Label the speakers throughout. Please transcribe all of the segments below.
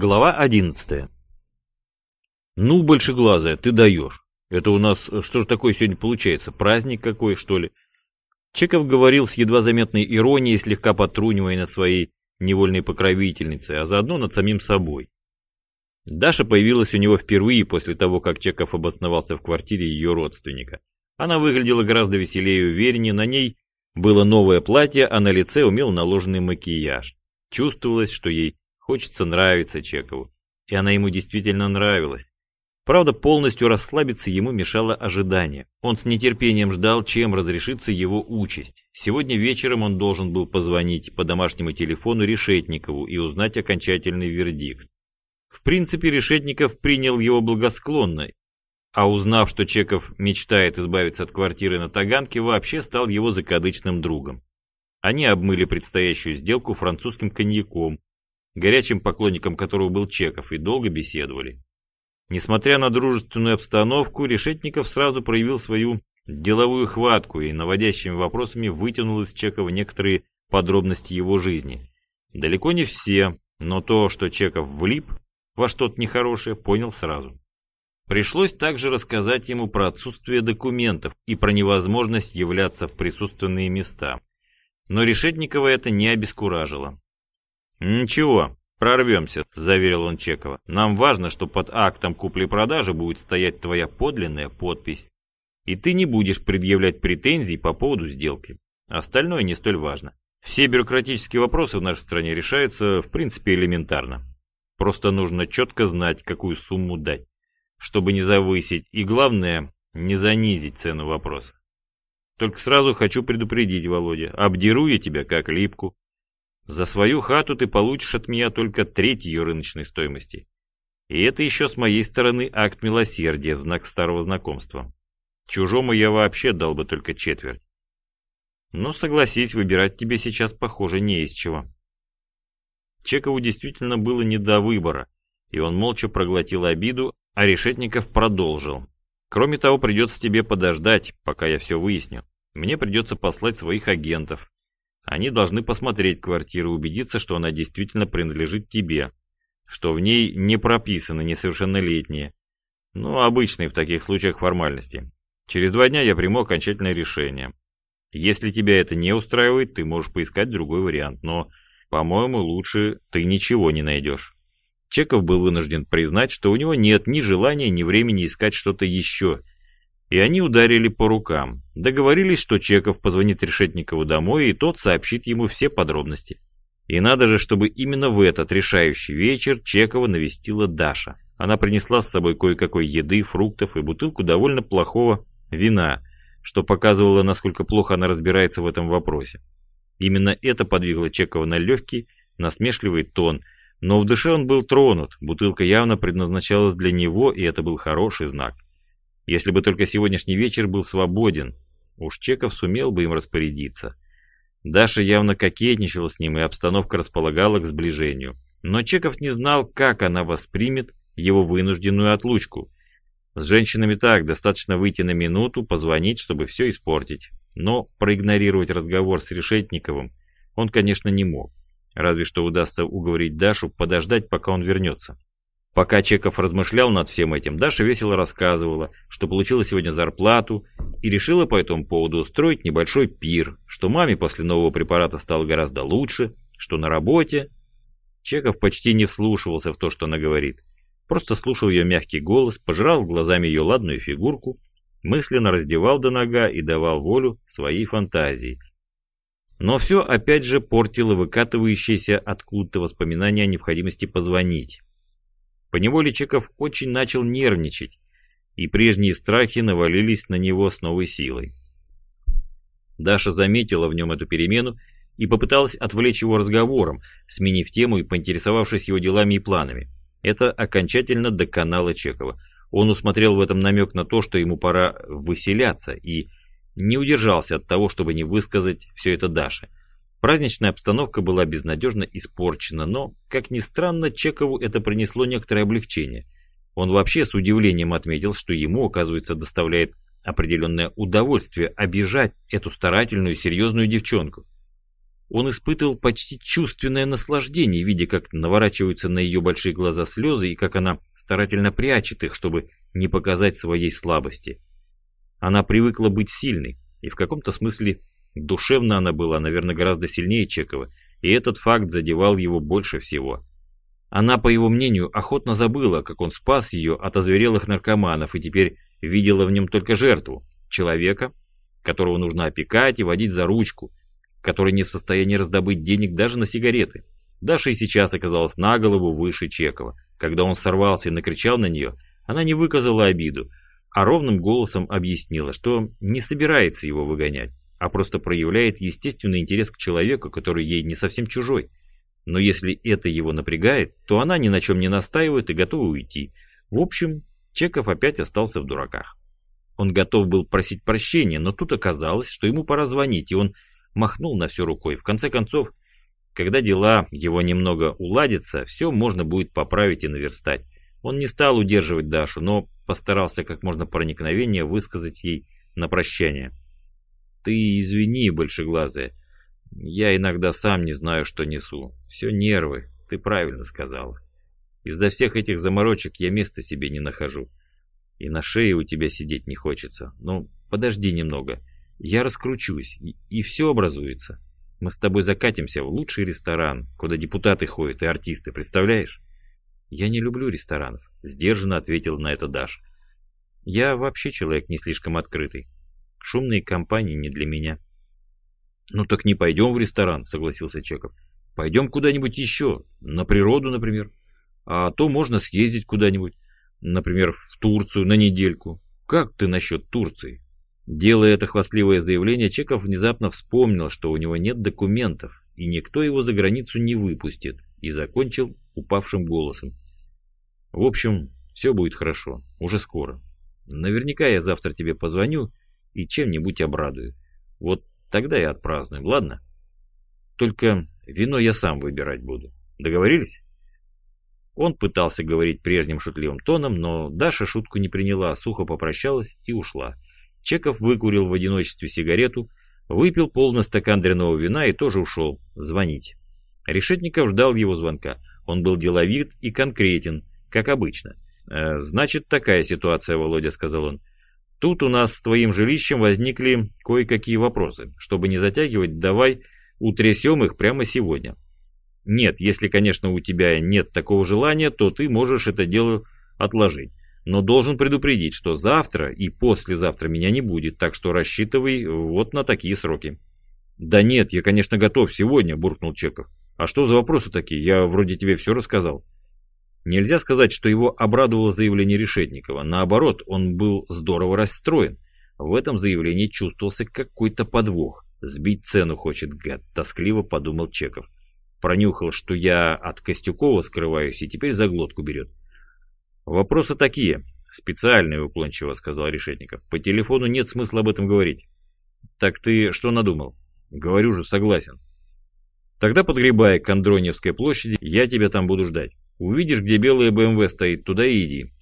Speaker 1: Глава одиннадцатая. Ну, большеглазая, ты даешь. Это у нас что же такое сегодня получается? Праздник какой, что ли? Чеков говорил с едва заметной иронией, слегка потрунивая над своей невольной покровительницей, а заодно над самим собой. Даша появилась у него впервые после того, как Чеков обосновался в квартире ее родственника. Она выглядела гораздо веселее и увереннее, на ней было новое платье, а на лице умел наложенный макияж. Чувствовалось, что ей Хочется нравиться Чекову. И она ему действительно нравилась. Правда, полностью расслабиться ему мешало ожидание. Он с нетерпением ждал, чем разрешится его участь. Сегодня вечером он должен был позвонить по домашнему телефону Решетникову и узнать окончательный вердикт. В принципе, Решетников принял его благосклонно, а узнав, что Чеков мечтает избавиться от квартиры на Таганке, вообще стал его закадычным другом. Они обмыли предстоящую сделку французским коньяком, горячим поклонником которого был Чеков, и долго беседовали. Несмотря на дружественную обстановку, Решетников сразу проявил свою деловую хватку и наводящими вопросами вытянул из Чекова некоторые подробности его жизни. Далеко не все, но то, что Чеков влип во что-то нехорошее, понял сразу. Пришлось также рассказать ему про отсутствие документов и про невозможность являться в присутственные места. Но Решетникова это не обескуражило. «Ничего, прорвемся», – заверил он Чекова. «Нам важно, что под актом купли-продажи будет стоять твоя подлинная подпись, и ты не будешь предъявлять претензий по поводу сделки. Остальное не столь важно. Все бюрократические вопросы в нашей стране решаются, в принципе, элементарно. Просто нужно четко знать, какую сумму дать, чтобы не завысить, и главное, не занизить цену вопроса. Только сразу хочу предупредить, Володя, обдеру я тебя как липку. За свою хату ты получишь от меня только треть ее рыночной стоимости. И это еще с моей стороны акт милосердия в знак старого знакомства. Чужому я вообще дал бы только четверть. Но согласись, выбирать тебе сейчас, похоже, не из чего. Чекову действительно было не до выбора, и он молча проглотил обиду, а Решетников продолжил. Кроме того, придется тебе подождать, пока я все выясню. Мне придется послать своих агентов, они должны посмотреть квартиру, убедиться, что она действительно принадлежит тебе, что в ней не прописаны несовершеннолетние. Ну, обычные в таких случаях формальности. Через два дня я приму окончательное решение. Если тебя это не устраивает, ты можешь поискать другой вариант, но, по-моему, лучше ты ничего не найдешь. Чеков был вынужден признать, что у него нет ни желания, ни времени искать что-то еще – и они ударили по рукам. Договорились, что Чеков позвонит Решетникову домой, и тот сообщит ему все подробности. И надо же, чтобы именно в этот решающий вечер Чекова навестила Даша. Она принесла с собой кое-какой еды, фруктов и бутылку довольно плохого вина, что показывало, насколько плохо она разбирается в этом вопросе. Именно это подвигло Чекова на легкий, насмешливый тон, но в душе он был тронут, бутылка явно предназначалась для него, и это был хороший знак. Если бы только сегодняшний вечер был свободен, уж Чеков сумел бы им распорядиться. Даша явно кокетничала с ним, и обстановка располагала к сближению. Но Чеков не знал, как она воспримет его вынужденную отлучку. С женщинами так, достаточно выйти на минуту, позвонить, чтобы все испортить. Но проигнорировать разговор с Решетниковым он, конечно, не мог. Разве что удастся уговорить Дашу подождать, пока он вернется. Пока Чеков размышлял над всем этим, Даша весело рассказывала, что получила сегодня зарплату и решила по этому поводу устроить небольшой пир, что маме после нового препарата стало гораздо лучше, что на работе... Чеков почти не вслушивался в то, что она говорит. Просто слушал ее мягкий голос, пожирал глазами ее ладную фигурку, мысленно раздевал до нога и давал волю своей фантазии. Но все опять же портило выкатывающееся откуда-то воспоминание о необходимости позвонить. Поневоле Чеков очень начал нервничать, и прежние страхи навалились на него с новой силой. Даша заметила в нем эту перемену и попыталась отвлечь его разговором, сменив тему и поинтересовавшись его делами и планами. Это окончательно доконало Чекова. Он усмотрел в этом намек на то, что ему пора выселяться, и не удержался от того, чтобы не высказать все это Даше. Праздничная обстановка была безнадежно испорчена, но, как ни странно, Чекову это принесло некоторое облегчение. Он вообще с удивлением отметил, что ему, оказывается, доставляет определенное удовольствие обижать эту старательную, серьезную девчонку. Он испытывал почти чувственное наслаждение, видя, как наворачиваются на ее большие глаза слезы и как она старательно прячет их, чтобы не показать своей слабости. Она привыкла быть сильной, и в каком-то смысле душевно она была, наверное, гораздо сильнее Чекова, и этот факт задевал его больше всего. Она, по его мнению, охотно забыла, как он спас ее от озверелых наркоманов и теперь видела в нем только жертву, человека, которого нужно опекать и водить за ручку, который не в состоянии раздобыть денег даже на сигареты. Даша и сейчас оказалась на голову выше Чекова. Когда он сорвался и накричал на нее, она не выказала обиду, а ровным голосом объяснила, что не собирается его выгонять, а просто проявляет естественный интерес к человеку, который ей не совсем чужой. Но если это его напрягает, то она ни на чем не настаивает и готова уйти. В общем, Чеков опять остался в дураках. Он готов был просить прощения, но тут оказалось, что ему пора звонить, и он махнул на все рукой. В конце концов, когда дела его немного уладятся, все можно будет поправить и наверстать. Он не стал удерживать Дашу, но постарался как можно проникновение высказать ей на прощание. «Ты извини, большеглазая, я иногда сам не знаю, что несу. Все нервы, ты правильно сказала. Из-за всех этих заморочек я места себе не нахожу. И на шее у тебя сидеть не хочется. Но подожди немного, я раскручусь, и, и все образуется. Мы с тобой закатимся в лучший ресторан, куда депутаты ходят и артисты, представляешь? Я не люблю ресторанов, сдержанно ответил на это Даша. Я вообще человек не слишком открытый. Шумные компании не для меня. Ну так не пойдем в ресторан, согласился Чеков. Пойдем куда-нибудь еще, на природу, например. А то можно съездить куда-нибудь, например, в Турцию на недельку. Как ты насчет Турции? Делая это хвастливое заявление, Чеков внезапно вспомнил, что у него нет документов, и никто его за границу не выпустит, и закончил упавшим голосом. В общем, все будет хорошо, уже скоро. Наверняка я завтра тебе позвоню и чем-нибудь обрадую. Вот тогда и отпразднуем, ладно? Только вино я сам выбирать буду. Договорились? Он пытался говорить прежним шутливым тоном, но Даша шутку не приняла, сухо попрощалась и ушла. Чеков выкурил в одиночестве сигарету, выпил полный стакан дряного вина и тоже ушел звонить. Решетников ждал его звонка. Он был деловит и конкретен, как обычно. «Э, «Значит, такая ситуация, Володя», — сказал он. «Тут у нас с твоим жилищем возникли кое-какие вопросы. Чтобы не затягивать, давай утрясем их прямо сегодня». «Нет, если, конечно, у тебя нет такого желания, то ты можешь это дело отложить но должен предупредить, что завтра и послезавтра меня не будет, так что рассчитывай вот на такие сроки». «Да нет, я, конечно, готов сегодня», – буркнул Чеков. «А что за вопросы такие? Я вроде тебе все рассказал». Нельзя сказать, что его обрадовало заявление Решетникова. Наоборот, он был здорово расстроен. В этом заявлении чувствовался какой-то подвох. «Сбить цену хочет, гад», – тоскливо подумал Чеков. Пронюхал, что я от Костюкова скрываюсь, и теперь за глотку берет. «Вопросы такие», — специальные уклончиво сказал Решетников. «По телефону нет смысла об этом говорить». «Так ты что надумал?» «Говорю же, согласен». «Тогда подгребай к Андроневской площади, я тебя там буду ждать. Увидишь, где белая БМВ стоит, туда и иди».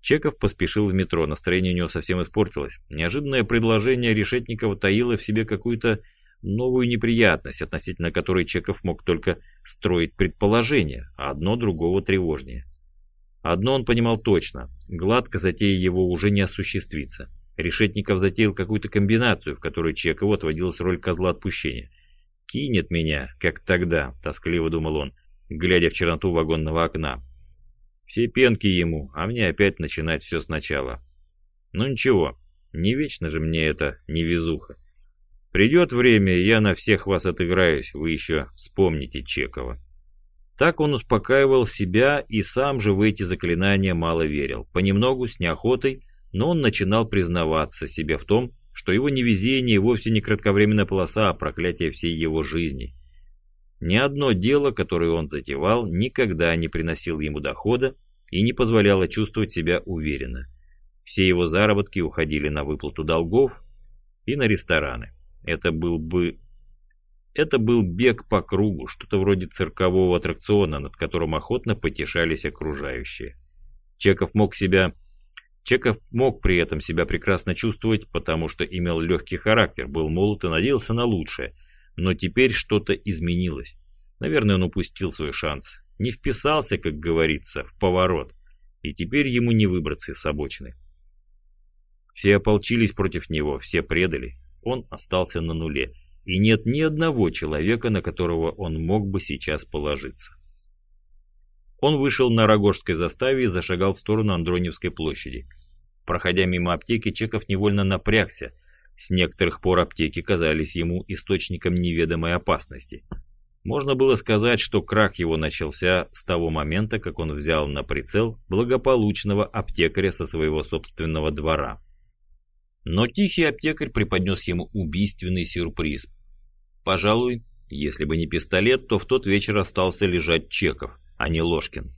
Speaker 1: Чеков поспешил в метро, настроение у него совсем испортилось. Неожиданное предложение Решетникова таило в себе какую-то новую неприятность, относительно которой Чеков мог только строить предположения, а одно другого тревожнее. Одно он понимал точно. Гладко затея его уже не осуществится. Решетников затеял какую-то комбинацию, в которой Чекову отводилась роль козла отпущения. «Кинет меня, как тогда», — тоскливо думал он, глядя в черноту вагонного окна. «Все пенки ему, а мне опять начинать все сначала. Ну ничего, не вечно же мне это невезуха. Придет время, я на всех вас отыграюсь, вы еще вспомните Чекова». Так он успокаивал себя и сам же в эти заклинания мало верил. Понемногу, с неохотой, но он начинал признаваться себе в том, что его невезение вовсе не кратковременная полоса, а проклятие всей его жизни. Ни одно дело, которое он затевал, никогда не приносило ему дохода и не позволяло чувствовать себя уверенно. Все его заработки уходили на выплату долгов и на рестораны. Это был бы это был бег по кругу, что-то вроде циркового аттракциона, над которым охотно потешались окружающие. Чеков мог себя... Чеков мог при этом себя прекрасно чувствовать, потому что имел легкий характер, был молод и надеялся на лучшее. Но теперь что-то изменилось. Наверное, он упустил свой шанс. Не вписался, как говорится, в поворот. И теперь ему не выбраться из обочины. Все ополчились против него, все предали. Он остался на нуле. И нет ни одного человека, на которого он мог бы сейчас положиться. Он вышел на Рогожской заставе и зашагал в сторону Андроневской площади. Проходя мимо аптеки, Чеков невольно напрягся. С некоторых пор аптеки казались ему источником неведомой опасности. Можно было сказать, что крах его начался с того момента, как он взял на прицел благополучного аптекаря со своего собственного двора. Но тихий аптекарь преподнес ему убийственный сюрприз. Пожалуй, если бы не пистолет, то в тот вечер остался лежать Чеков, а не Ложкин.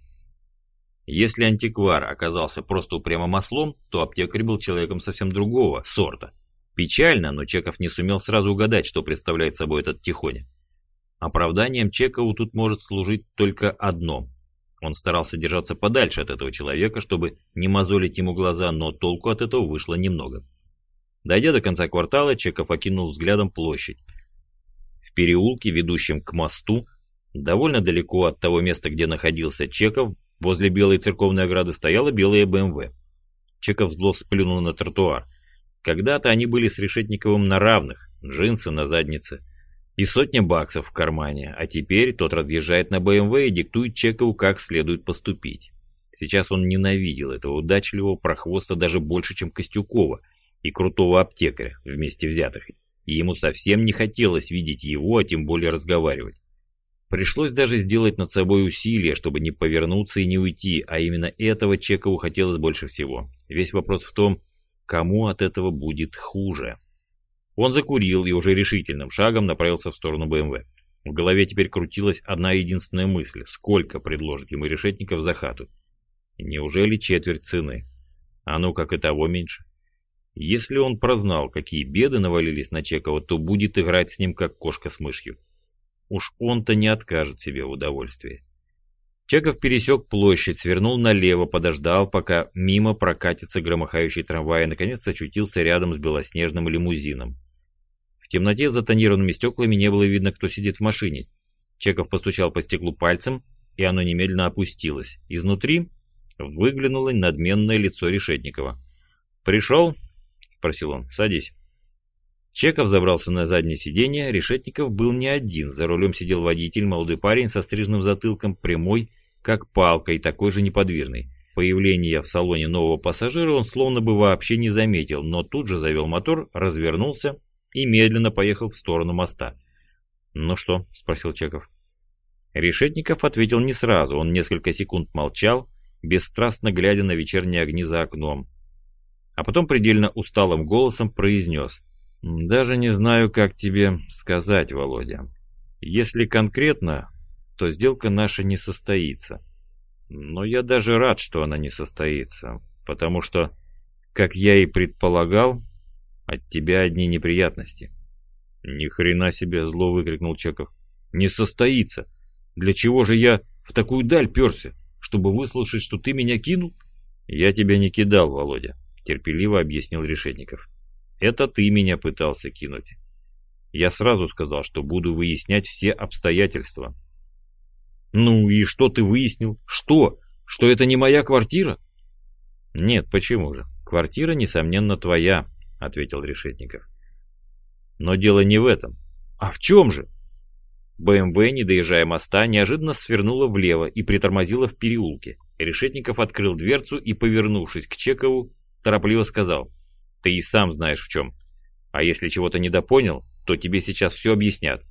Speaker 1: Если антиквар оказался просто упрямым ослом, то аптекарь был человеком совсем другого сорта. Печально, но Чеков не сумел сразу угадать, что представляет собой этот Тихоня. Оправданием Чекову тут может служить только одно. Он старался держаться подальше от этого человека, чтобы не мозолить ему глаза, но толку от этого вышло немного. Дойдя до конца квартала, Чеков окинул взглядом площадь. В переулке, ведущем к мосту, довольно далеко от того места, где находился Чеков, возле белой церковной ограды стояла белая БМВ. Чеков зло сплюнул на тротуар. Когда-то они были с Решетниковым на равных, джинсы на заднице и сотня баксов в кармане, а теперь тот разъезжает на БМВ и диктует Чекову, как следует поступить. Сейчас он ненавидел этого удачливого прохвоста даже больше, чем Костюкова – и крутого аптекаря вместе взятых, и ему совсем не хотелось видеть его, а тем более разговаривать. Пришлось даже сделать над собой усилие, чтобы не повернуться и не уйти, а именно этого Чекову хотелось больше всего. Весь вопрос в том, кому от этого будет хуже. Он закурил и уже решительным шагом направился в сторону БМВ. В голове теперь крутилась одна единственная мысль, сколько предложит ему решетников за хату. Неужели четверть цены? А ну как и того меньше. Если он прознал, какие беды навалились на Чекова, то будет играть с ним, как кошка с мышью. Уж он-то не откажет себе в удовольствии. Чеков пересек площадь, свернул налево, подождал, пока мимо прокатится громыхающий трамвай и, наконец, очутился рядом с белоснежным лимузином. В темноте за тонированными стеклами не было видно, кто сидит в машине. Чеков постучал по стеклу пальцем, и оно немедленно опустилось. Изнутри выглянуло надменное лицо Решетникова. «Пришел?» спросил он. «Садись». Чеков забрался на заднее сиденье, Решетников был не один, за рулем сидел водитель, молодой парень со стрижным затылком, прямой, как палка и такой же неподвижный. Появление в салоне нового пассажира он словно бы вообще не заметил, но тут же завел мотор, развернулся и медленно поехал в сторону моста. «Ну что?» – спросил Чеков. Решетников ответил не сразу, он несколько секунд молчал, бесстрастно глядя на вечерние огни за окном а потом предельно усталым голосом произнес. «Даже не знаю, как тебе сказать, Володя. Если конкретно, то сделка наша не состоится. Но я даже рад, что она не состоится, потому что, как я и предполагал, от тебя одни неприятности». «Ни хрена себе!» — зло выкрикнул Чеков. «Не состоится! Для чего же я в такую даль перся? Чтобы выслушать, что ты меня кинул?» «Я тебя не кидал, Володя терпеливо объяснил Решетников. Это ты меня пытался кинуть. Я сразу сказал, что буду выяснять все обстоятельства. Ну и что ты выяснил? Что? Что это не моя квартира? Нет, почему же? Квартира, несомненно, твоя, ответил Решетников. Но дело не в этом. А в чем же? БМВ, не доезжая моста, неожиданно свернула влево и притормозила в переулке. Решетников открыл дверцу и, повернувшись к Чекову, торопливо сказал. Ты и сам знаешь в чем. А если чего-то недопонял, то тебе сейчас все объяснят.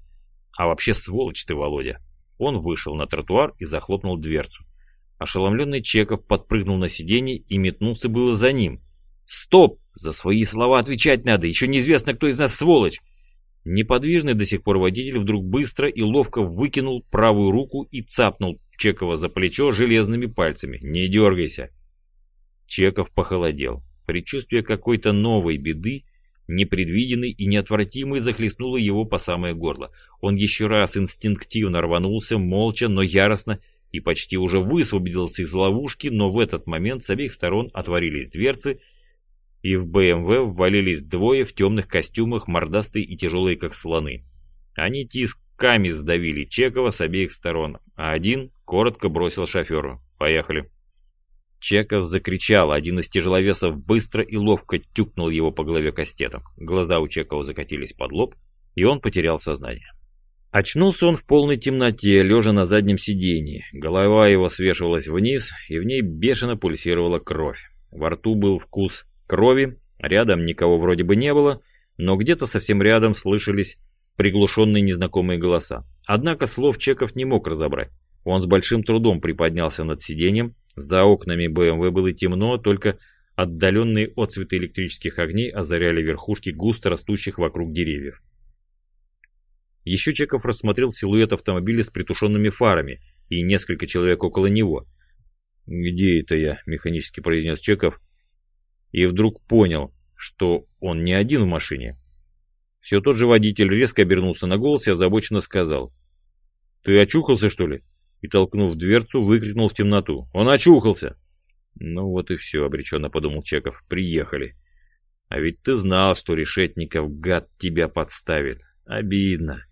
Speaker 1: А вообще сволочь ты, Володя. Он вышел на тротуар и захлопнул дверцу. Ошеломленный Чеков подпрыгнул на сиденье и метнулся было за ним. «Стоп! За свои слова отвечать надо, еще неизвестно, кто из нас сволочь!» Неподвижный до сих пор водитель вдруг быстро и ловко выкинул правую руку и цапнул Чекова за плечо железными пальцами. «Не дергайся!» Чеков похолодел. Предчувствие какой-то новой беды, непредвиденной и неотвратимой, захлестнуло его по самое горло. Он еще раз инстинктивно рванулся, молча, но яростно, и почти уже высвободился из ловушки, но в этот момент с обеих сторон отворились дверцы, и в БМВ ввалились двое в темных костюмах, мордастые и тяжелые, как слоны. Они тисками сдавили Чекова с обеих сторон, а один коротко бросил шоферу. «Поехали». Чеков закричал, один из тяжеловесов быстро и ловко тюкнул его по голове кастетом. Глаза у Чекова закатились под лоб, и он потерял сознание. Очнулся он в полной темноте, лежа на заднем сиденье. Голова его свешивалась вниз, и в ней бешено пульсировала кровь. Во рту был вкус крови, рядом никого вроде бы не было, но где-то совсем рядом слышались приглушенные незнакомые голоса. Однако слов Чеков не мог разобрать. Он с большим трудом приподнялся над сиденьем, за окнами БМВ было темно, только отдаленные отцветы электрических огней озаряли верхушки густо растущих вокруг деревьев. Еще Чеков рассмотрел силуэт автомобиля с притушенными фарами и несколько человек около него. «Где это я?» – механически произнес Чеков. И вдруг понял, что он не один в машине. Все тот же водитель резко обернулся на голос и озабоченно сказал. «Ты очухался, что ли?» И, толкнув дверцу, выкрикнул в темноту. «Он очухался!» «Ну вот и все», — обреченно подумал Чеков. «Приехали. А ведь ты знал, что Решетников, гад, тебя подставит. Обидно.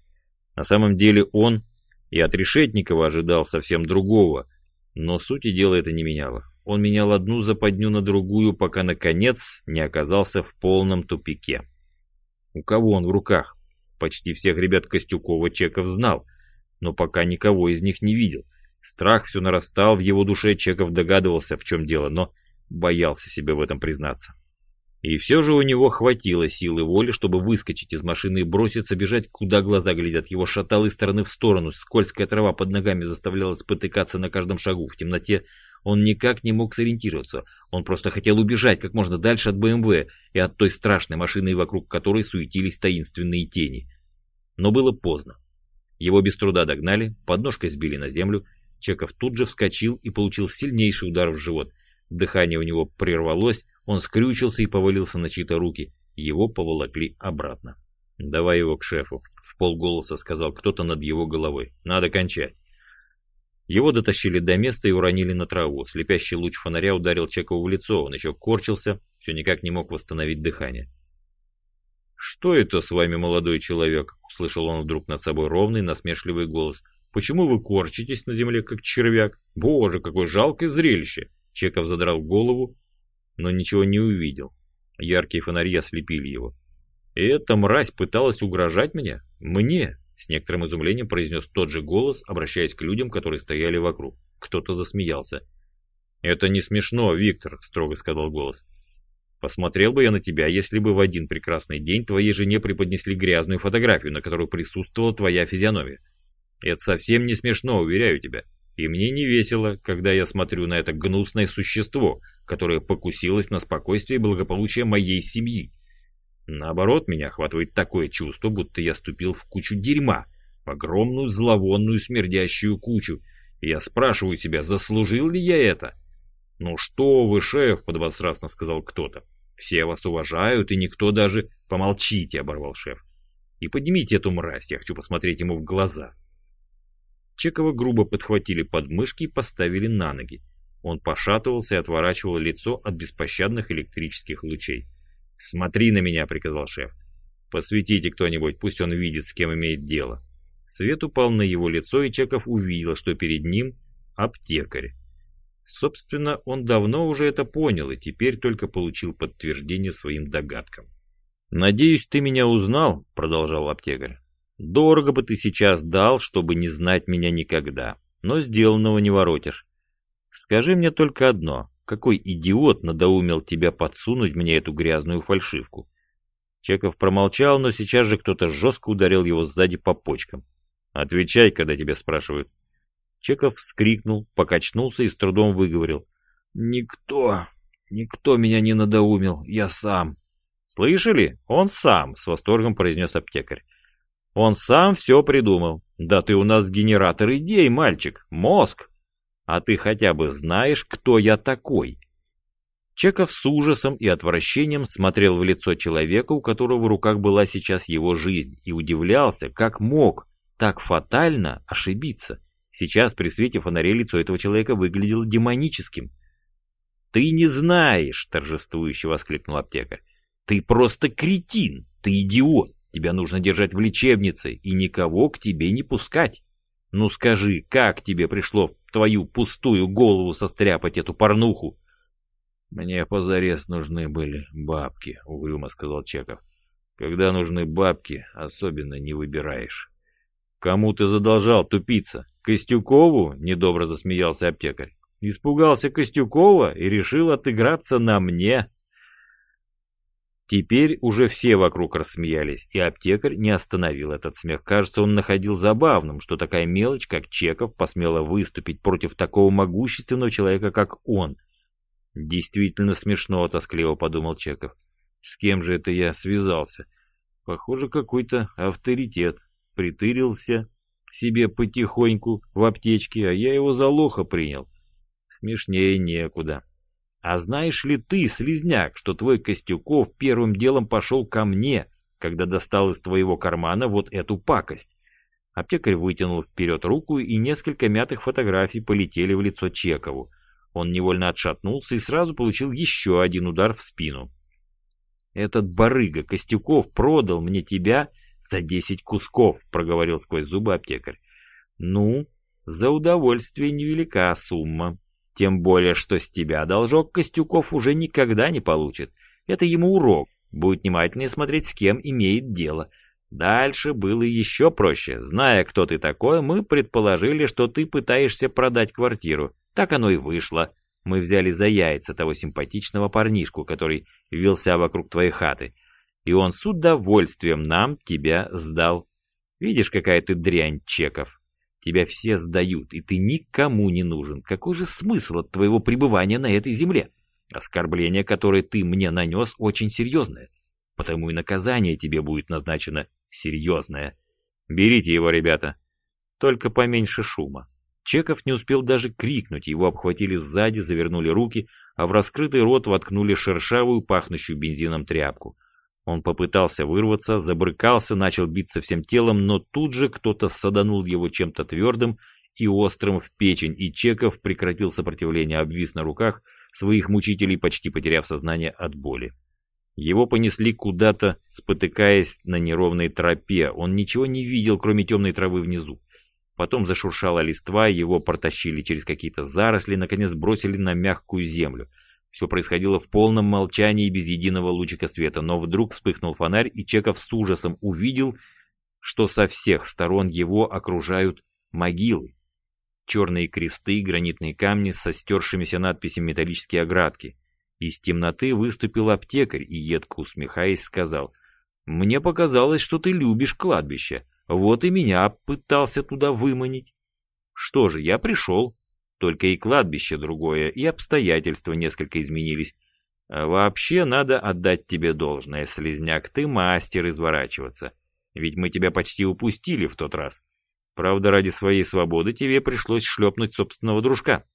Speaker 1: На самом деле он и от Решетникова ожидал совсем другого, но сути дела это не меняло. Он менял одну западню на другую, пока, наконец, не оказался в полном тупике. У кого он в руках? Почти всех ребят Костюкова Чеков знал, но пока никого из них не видел. Страх все нарастал в его душе, Чеков догадывался, в чем дело, но боялся себе в этом признаться. И все же у него хватило силы воли, чтобы выскочить из машины и броситься бежать, куда глаза глядят. Его шатало из стороны в сторону, скользкая трава под ногами заставляла спотыкаться на каждом шагу. В темноте он никак не мог сориентироваться. Он просто хотел убежать как можно дальше от БМВ и от той страшной машины, вокруг которой суетились таинственные тени. Но было поздно. Его без труда догнали, подножкой сбили на землю. Чеков тут же вскочил и получил сильнейший удар в живот. Дыхание у него прервалось, он скрючился и повалился на чьи-то руки. Его поволокли обратно. «Давай его к шефу», — в полголоса сказал кто-то над его головой. «Надо кончать». Его дотащили до места и уронили на траву. Слепящий луч фонаря ударил Чекову в лицо. Он еще корчился, все никак не мог восстановить дыхание. «Что это с вами, молодой человек?» — услышал он вдруг над собой ровный, насмешливый голос. «Почему вы корчитесь на земле, как червяк? Боже, какое жалкое зрелище!» Чеков задрал голову, но ничего не увидел. Яркие фонари ослепили его. И эта мразь пыталась угрожать мне? Мне? С некоторым изумлением произнес тот же голос, обращаясь к людям, которые стояли вокруг. Кто-то засмеялся. «Это не смешно, Виктор», — строго сказал голос. «Посмотрел бы я на тебя, если бы в один прекрасный день твоей жене преподнесли грязную фотографию, на которой присутствовала твоя физиономия. Это совсем не смешно, уверяю тебя. И мне не весело, когда я смотрю на это гнусное существо, которое покусилось на спокойствие и благополучие моей семьи. Наоборот, меня охватывает такое чувство, будто я ступил в кучу дерьма, в огромную зловонную смердящую кучу. И я спрашиваю себя, заслужил ли я это? «Ну что вы, шеф», — подвострастно сказал кто-то. «Все вас уважают, и никто даже...» «Помолчите», — оборвал шеф. «И поднимите эту мразь, я хочу посмотреть ему в глаза». Чекова грубо подхватили подмышки и поставили на ноги. Он пошатывался и отворачивал лицо от беспощадных электрических лучей. «Смотри на меня», — приказал шеф. «Посветите кто-нибудь, пусть он видит, с кем имеет дело». Свет упал на его лицо, и Чеков увидел, что перед ним аптекарь. Собственно, он давно уже это понял и теперь только получил подтверждение своим догадкам. «Надеюсь, ты меня узнал», — продолжал аптекарь. Дорого бы ты сейчас дал, чтобы не знать меня никогда, но сделанного не воротишь. Скажи мне только одно, какой идиот надоумел тебя подсунуть мне эту грязную фальшивку? Чеков промолчал, но сейчас же кто-то жестко ударил его сзади по почкам. Отвечай, когда тебя спрашивают. Чеков вскрикнул, покачнулся и с трудом выговорил. Никто, никто меня не надоумил, я сам. Слышали? Он сам, с восторгом произнес аптекарь. Он сам все придумал. Да ты у нас генератор идей, мальчик, мозг. А ты хотя бы знаешь, кто я такой?» Чеков с ужасом и отвращением смотрел в лицо человека, у которого в руках была сейчас его жизнь, и удивлялся, как мог так фатально ошибиться. Сейчас при свете фонарей лицо этого человека выглядело демоническим. «Ты не знаешь!» — торжествующе воскликнул аптекарь. «Ты просто кретин! Ты идиот! Тебя нужно держать в лечебнице и никого к тебе не пускать. Ну скажи, как тебе пришло в твою пустую голову состряпать эту порнуху?
Speaker 2: Мне позарез нужны были бабки, угрюмо сказал Чеков. Когда нужны бабки, особенно не выбираешь.
Speaker 1: Кому ты задолжал, тупица? Костюкову? Недобро засмеялся аптекарь. Испугался Костюкова и решил отыграться на мне. Теперь уже все вокруг рассмеялись, и аптекарь не остановил этот смех. Кажется, он находил забавным, что такая мелочь, как Чеков, посмела выступить против такого могущественного человека, как он. Действительно смешно, тоскливо подумал Чеков. С кем же это я связался? Похоже, какой-то авторитет. Притырился себе потихоньку в аптечке, а я его за лоха принял. Смешнее некуда. А знаешь ли ты, слезняк, что твой Костюков первым делом пошел ко мне, когда достал из твоего кармана вот эту пакость? Аптекарь вытянул вперед руку, и несколько мятых фотографий полетели в лицо Чекову. Он невольно отшатнулся и сразу получил еще один удар в спину. «Этот барыга Костюков продал мне тебя за десять кусков», — проговорил сквозь зубы аптекарь. «Ну, за удовольствие невелика сумма». Тем более, что с тебя должок Костюков уже никогда не получит. Это ему урок. Будет внимательнее смотреть, с кем имеет дело. Дальше было еще проще. Зная, кто ты такой, мы предположили, что ты пытаешься продать квартиру. Так оно и вышло. Мы взяли за яйца того симпатичного парнишку, который вился вокруг твоей хаты. И он с удовольствием нам тебя сдал. Видишь, какая ты дрянь, Чеков. Тебя все сдают, и ты никому не нужен. Какой же смысл от твоего пребывания на этой земле? Оскорбление, которое ты мне нанес, очень серьезное. Потому и наказание тебе будет назначено серьезное. Берите его, ребята. Только поменьше шума. Чеков не успел даже крикнуть, его обхватили сзади, завернули руки, а в раскрытый рот воткнули шершавую, пахнущую бензином тряпку. Он попытался вырваться, забрыкался, начал биться всем телом, но тут же кто-то саданул его чем-то твердым и острым в печень, и Чеков прекратил сопротивление, обвис на руках своих мучителей, почти потеряв сознание от боли. Его понесли куда-то, спотыкаясь на неровной тропе. Он ничего не видел, кроме темной травы внизу. Потом зашуршала листва, его протащили через какие-то заросли, наконец бросили на мягкую землю — все происходило в полном молчании без единого лучика света, но вдруг вспыхнул фонарь, и Чеков с ужасом увидел, что со всех сторон его окружают могилы. Черные кресты, гранитные камни со стершимися надписями металлические оградки. Из темноты выступил аптекарь и, едко усмехаясь, сказал, «Мне показалось, что ты любишь кладбище. Вот и меня пытался туда выманить. Что же, я пришел. Только и кладбище другое, и обстоятельства несколько изменились. А вообще надо отдать тебе должное, слезняк, ты мастер изворачиваться. Ведь мы тебя почти упустили в тот раз. Правда, ради своей свободы тебе пришлось шлепнуть собственного дружка.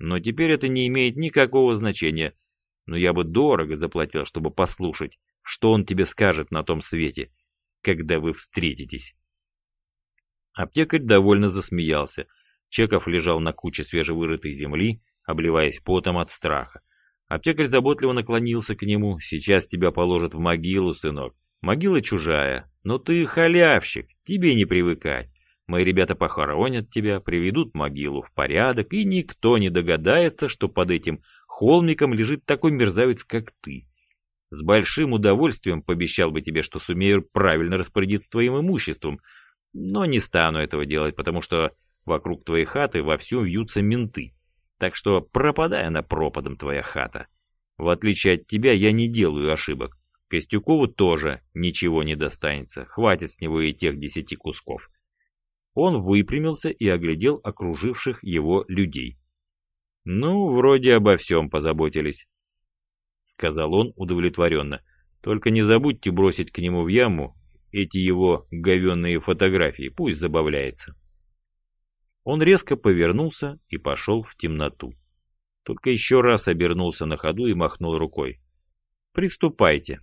Speaker 1: Но теперь это не имеет никакого значения. Но я бы дорого заплатил, чтобы послушать, что он тебе скажет на том свете, когда вы встретитесь. Аптекарь довольно засмеялся. Чеков лежал на куче свежевырытой земли, обливаясь потом от страха. Аптекарь заботливо наклонился к нему. «Сейчас тебя положат в могилу, сынок. Могила чужая, но ты халявщик, тебе не привыкать. Мои ребята похоронят тебя, приведут могилу в порядок, и никто не догадается, что под этим холмиком лежит такой мерзавец, как ты. С большим удовольствием пообещал бы тебе, что сумею правильно распорядиться твоим имуществом, но не стану этого делать, потому что Вокруг твоей хаты вовсю вьются менты. Так что пропадай она пропадом, твоя хата. В отличие от тебя, я не делаю ошибок. Костюкову тоже ничего не достанется. Хватит с него и тех десяти кусков. Он выпрямился и оглядел окруживших его людей. «Ну, вроде обо всем позаботились», — сказал он удовлетворенно. «Только не забудьте бросить к нему в яму эти его говенные фотографии, пусть забавляется». Он резко повернулся и пошел в темноту. Только еще раз обернулся на ходу и махнул рукой. «Приступайте».